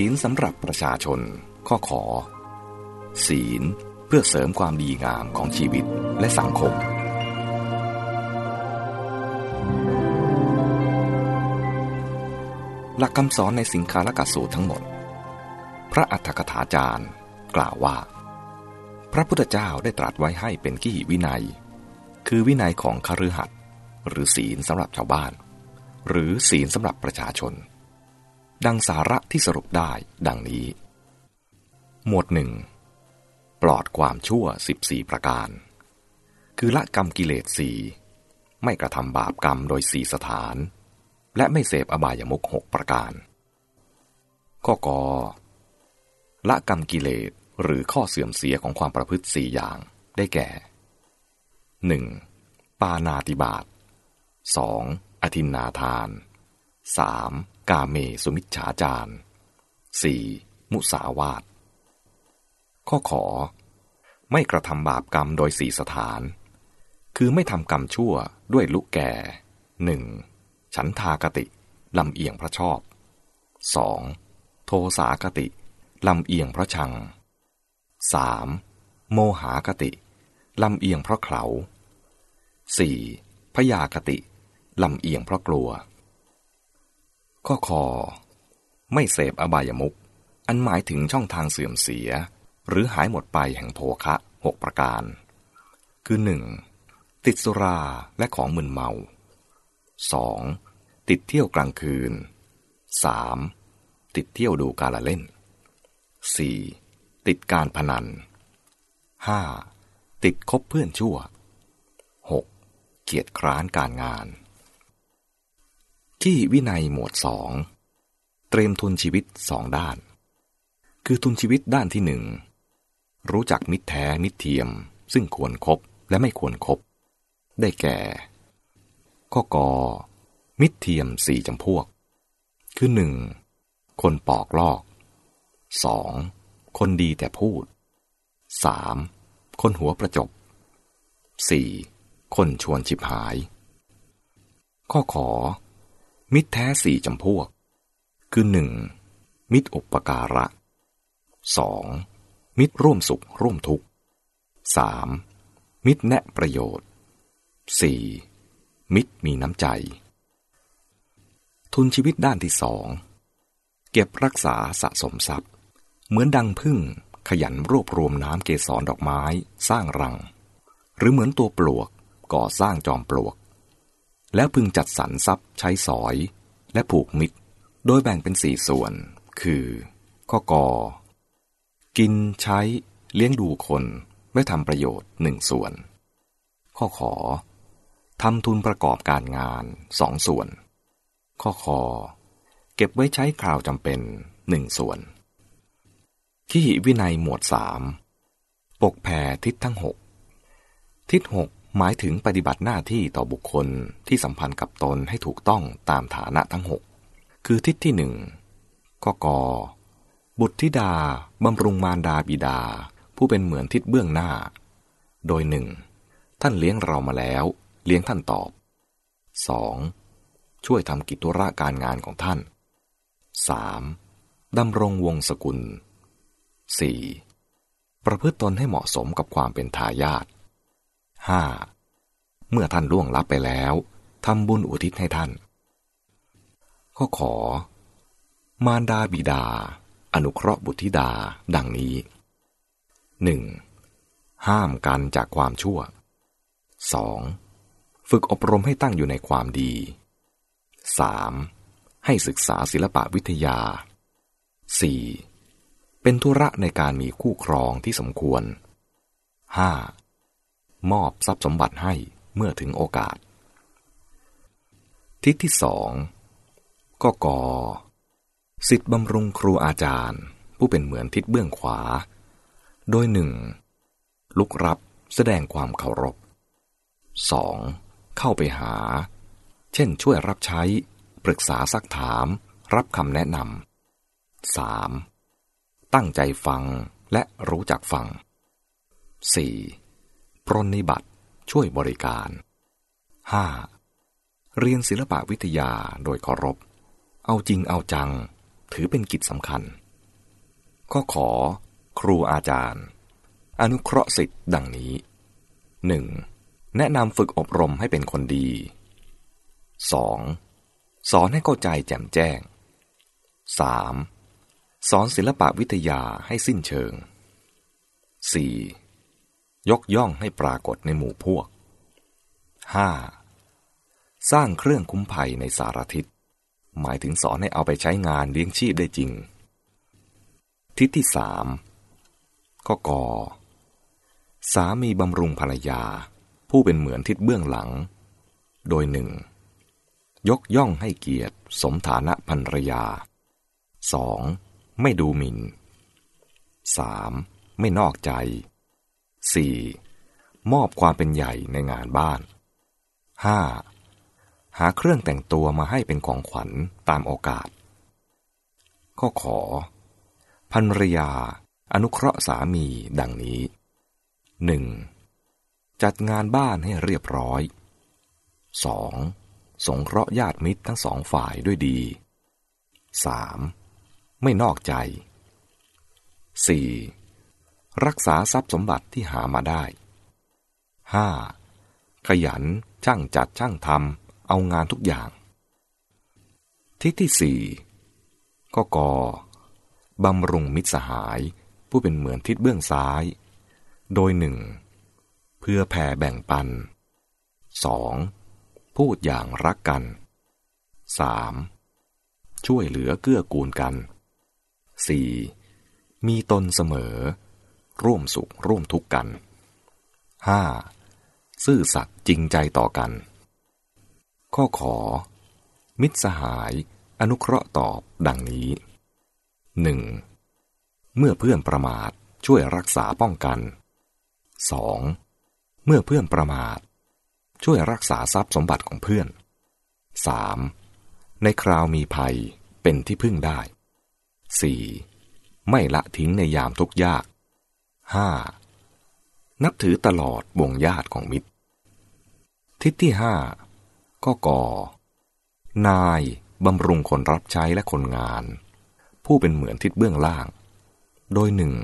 ศีลสำหรับประชาชน ข้อขอ ศีลเพื่อเสริมความดีงามของชีวิตและสังคม หลักคำสอนในสิงคาลกสูตรทั้งหมด พระอัฏฐกถาจารย์ กล่าวว่า พระพุทธเจ้าได้ตรัสไว้ให้เป็นกิหิวินัย คือวินัยของคฤหัสถ์หรือศีลสำหรับชาวบ้าน หรือศีลสำหรับประชาชน ดังสาระที่สรุปได้ดังนี้ หมวดหนึ่งปลอดความชั่ว 14 ประการ คือละกรรมกิเลสสี่ไม่กระทำบาปกรรมโดยสี่สถาน และไม่เสพอบายมุขหกประการ ข้อกอละกรรมกิเลสหรือข้อเสื่อมเสียของความประพฤติสี่อย่างได้แก่ 1. ปานาติบาต 2. อธินนาทาน 3. กาเมสุมิชฉาจาร 4. มุสาวาทข้อขอ ไม่กระทำบาปกรรมโดยสี่สถาน คือไม่ทำกรรมชั่วด้วยลุแก่หนึ่งฉันทากติ ลำเอียงพระชอบ 2. โทสากติ ลำเอียงพระชัง 3. โมหากติ ลำเอียงเพราะเขา 4. พยาคติ ลำเอียงเพราะกลัว ข้อคอ ไม่เสพอบายมุขอันหมายถึงช่องทางเสื่อมเสีย หรือหายหมดไปแห่งโภคะหกประการ คือหนึ่งติดสุราและของมึนเมา 2. ติดเที่ยวกลางคืน 3. ติดเที่ยวดูการละเล่น 4. ติดการพนัน 5. ติดคบเพื่อนชั่ว 6. เกียจคร้านการงาน ที่วินัยหมวดสองเตรียมทุนชีวิตสองด้าน คือทุนชีวิตด้านที่หนึ่งรู้จักมิตรแท้มิตรเทียม ซึ่งควรครบและไม่ควรครบได้แก่ ข้อกอมิตรเทียมสี่จำพวก คือหนึ่งคนปอกลอก 2. คนดีแต่พูด 3. คนหัวประจบ 4. คนชวนฉิบหาย ข้อขอ มิตรแท้สี่จำพวก คือหนึ่งมิตรอุปการะ 2. มิตรร่วมสุขร่วมทุกข์ 3. มิตรแนะประโยชน์ 4. มิตรมีน้ำใจ ทุนชีวิตด้านที่สองเก็บรักษาสะสมทรัพย์ เหมือนดังพึ่งขยันรวบรวมน้ำเกสรดอกไม้สร้างรัง หรือเหมือนตัวปลวกก่อสร้างจอมปลวก แล้วพึงจัดสรรทรัพย์ใช้สอย และผูกมิตร โดยแบ่งเป็นสี่ส่วน คือ ข้อกอกินใช้ เลี้ยงดูคนไว้ทำประโยชน์หนึ่งส่วน ข้อขอทำทุนประกอบการงานสองส่วน ข้อคอเก็บไว้ใช้คราวจำเป็นหนึ่งส่วนขีหิวินัยหมวดสามปกแผ่ทิศทั้งหกทิศหก หมายถึงปฏิบัติหน้าที่ต่อบุคคลที่สัมพันธ์กับตนให้ถูกต้องตามฐานะทั้งหกคือทิศที่หนึ่งกกบุตรธิดาบำรุงมารดาบิดา ผู้เป็นเหมือนทิศเบื้องหน้า โดยหนึ่งท่านเลี้ยงเรามาแล้ว เลี้ยงท่านตอบ 2. ช่วยทำกิจธุระการงานของท่าน 3. ดำรงวงศกุล 4. ประพฤติตนให้เหมาะสมกับความเป็นทายาท 5. เมื่อท่านล่วงลับไปแล้วทำบุญอุทิศให้ท่านข้อขอ มารดาบิดา อนุเคราะห์บุตรธิดาดังนี้ 1. ห้ามกันจากความชั่ว 2. ฝึกอบรมให้ตั้งอยู่ในความดี 3. ให้ศึกษาศิลปะวิทยา 4. เป็นธุระในการมีคู่ครองที่สมควร 5. มอบทรัพย์สมบัติให้เมื่อถึงโอกาส ทิศที่สองก็กอสิทธิบำรุงครูอาจารย์ ผู้เป็นเหมือนทิศเบื้องขวา โดยหนึ่งลุกรับแสดงความเคารพ 2. เข้าไปหา เช่นช่วยรับใช้ ปรึกษาซักถาม รับคำแนะนำ 3. ตั้งใจฟังและรู้จักฟัง 4. ปรนิบัติ ช่วยบริการ 5. เรียนศิลปะวิทยาโดยเคารพ เอาจริงเอาจัง ถือเป็นกิจสำคัญก็ขอ ครูอาจารย์ อนุเคราะห์สิทธิ์ดังนี้ 1. แนะนำฝึกอบรมให้เป็นคนดี 2. สอนให้เข้าใจแจ่มแจ้ง 3. สอนศิลปะวิทยาให้สิ้นเชิง 4. ยกย่องให้ปรากฏในหมู่พวก 5. สร้างเครื่องคุ้มภัยในสารทิศ หมายถึงสอนให้เอาไปใช้งานเลี้ยงชีพได้จริง ทิศที่สามก็กอสามีบำรุงภรรยา ผู้เป็นเหมือนทิศเบื้องหลัง โดยหนึ่งยกย่องให้เกียรติ สมฐานะภรรยาสองไม่ดูหมิน่นสามไม่นอกใจ สี่มอบความเป็นใหญ่ในงานบ้านห้าหาเครื่องแต่งตัวมาให้เป็นของขวัญตามโอกาสก็ขอภรรยา อนุเคราะห์สามีดังนี้ 1. จัดงานบ้านให้เรียบร้อย 2. สงเคราะห์ญาติมิตรทั้งสองฝ่ายด้วยดี 3. ไม่นอกใจ 4. รักษาทรัพย์สมบัติที่หามาได้ 5. ขยันช่างจัดช่างทำเอางานทุกอย่าง ทิศที่สี่ก็กอบำรุงมิตรสหาย ผู้เป็นเหมือนทิศเบื้องซ้าย โดยหนึ่งเพื่อแผ่แบ่งปัน 2. พูดอย่างรักกัน 3. ช่วยเหลือเกื้อกูลกัน 4. มีตนเสมอ ร่วมสุขร่วมทุกข์กัน 5. ซื่อสัตย์จริงใจต่อกัน ข้อขอ มิตรสหาย อนุเคราะห์ตอบดังนี้หนึ่งเมื่อเพื่อนประมาทช่วยรักษาป้องกัน 2. เมื่อเพื่อนประมาท ช่วยรักษาทรัพย์สมบัติของเพื่อน 3. ในคราวมีภัยเป็นที่พึ่งได้ 4. ไม่ละทิ้งในยามทุกยาก 5. นับถือตลอดวงญาติของมิตร ทิศที่ห้าก็ก่อ นายบำรุงคนรับใช้และคนงาน ผู้เป็นเหมือนทิศเบื้องล่าง โดยหนึ่ง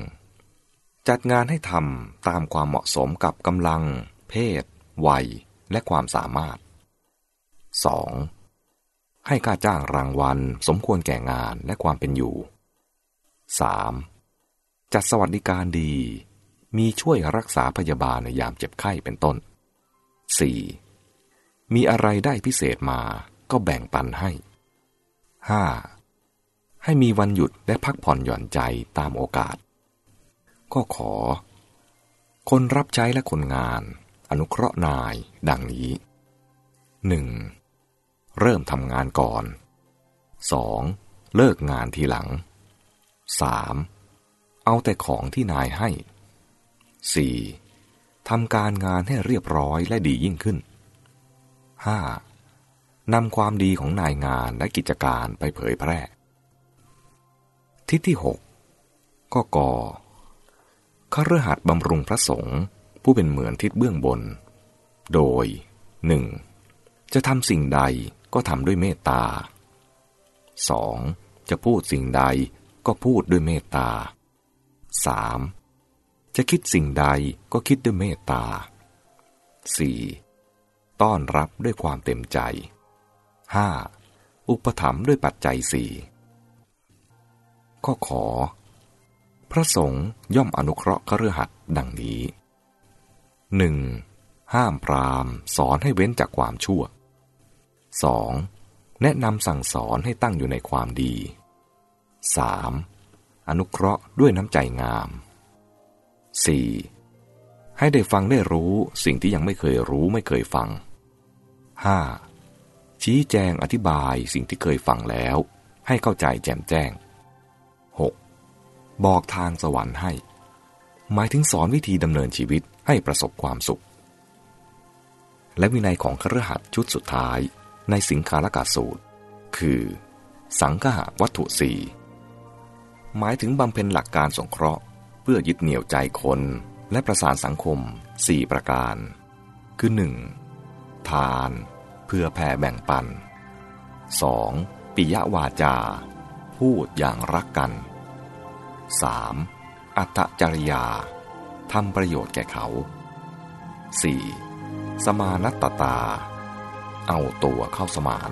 จัดงานให้ทำตามความเหมาะสมกับกำลัง เพศ วัย และความสามารถ 2. ให้ค่าจ้างรางวัล สมควรแก่งานและความเป็นอยู่ 3. จัดสวัสดิการดี มีช่วยรักษาพยาบาลในยามเจ็บไข้เป็นต้น 4. มีอะไรได้พิเศษมาก็แบ่งปันให้ 5. ให้มีวันหยุดและพักผ่อนหย่อนใจตามโอกาส ก็ขอ คนรับใช้และคนงาน อนุเคราะห์นายดังนี้ 1. เริ่มทำงานก่อน 2. เลิกงานทีหลัง 3. เอาแต่ของที่นายให้ 4. ทำการงานให้เรียบร้อยและดียิ่งขึ้น 5. นำความดีของนายงานและกิจการไปเผยแพร่ ทิศที่หกก็กอขรหัสบำรุงพระสงฆ์ผู้เป็นเหมือนทิศเบื้องบน โดยหนึ่งจะทำสิ่งใดก็ทำด้วยเมตตา 2. จะพูดสิ่งใดก็พูดด้วยเมตตา 3. จะคิดสิ่งใดก็คิดด้วยเมตตา 4. ต้อนรับด้วยความเต็มใจ 5. อุปถัมภ์ด้วยปัจจัยสี่ก็ขอ พระสงฆ์ย่อมอนุเคราะห์เคฤหัสถ์ดังนี้หนึ่งห้ามปรามสอนให้เว้นจากความชั่ว 2. แนะนำสั่งสอนให้ตั้งอยู่ในความดี 3. อนุเคราะห์ด้วยน้ำใจงาม 4. ให้ได้ฟังได้รู้สิ่งที่ยังไม่เคยรู้ไม่เคยฟัง 5. ชี้แจงอธิบายสิ่งที่เคยฟังแล้ว ให้เข้าใจแจ่มแจ้ง 6. บอกทางสวรรค์ให้ หมายถึงสอนวิธีดำเนินชีวิตให้ประสบความสุข และวินัยของครหัสชุดสุดท้ายในสิงคาลกาสูตร คือ สังฆะวัตถุสี่ หมายถึงบำเพ็ญหลักการสงเคราะห์ เพื่อยึดเหนี่ยวใจคน และประสานสังคมสี่ประการ คือ 1. ทาน เพื่อแผ่แบ่งปัน 2. ปิยวาจา พูดอย่างรักกัน 3. อัตจริยาทำประโยชน์แก่เขา 4. สมานัตตา เอาตัวเข้าสมาน